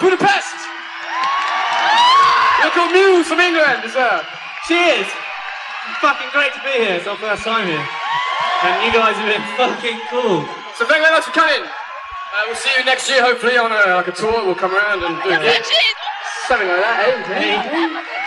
Budapest! Local Muse from England is there. Cheers. fucking great to be here. It's our first time here. And you guys have been fucking cool. So thank you very much for coming. Uh, we'll see you next year, hopefully, on a, like a tour. We'll come around and do it. Something like that, eh? Hey, hey.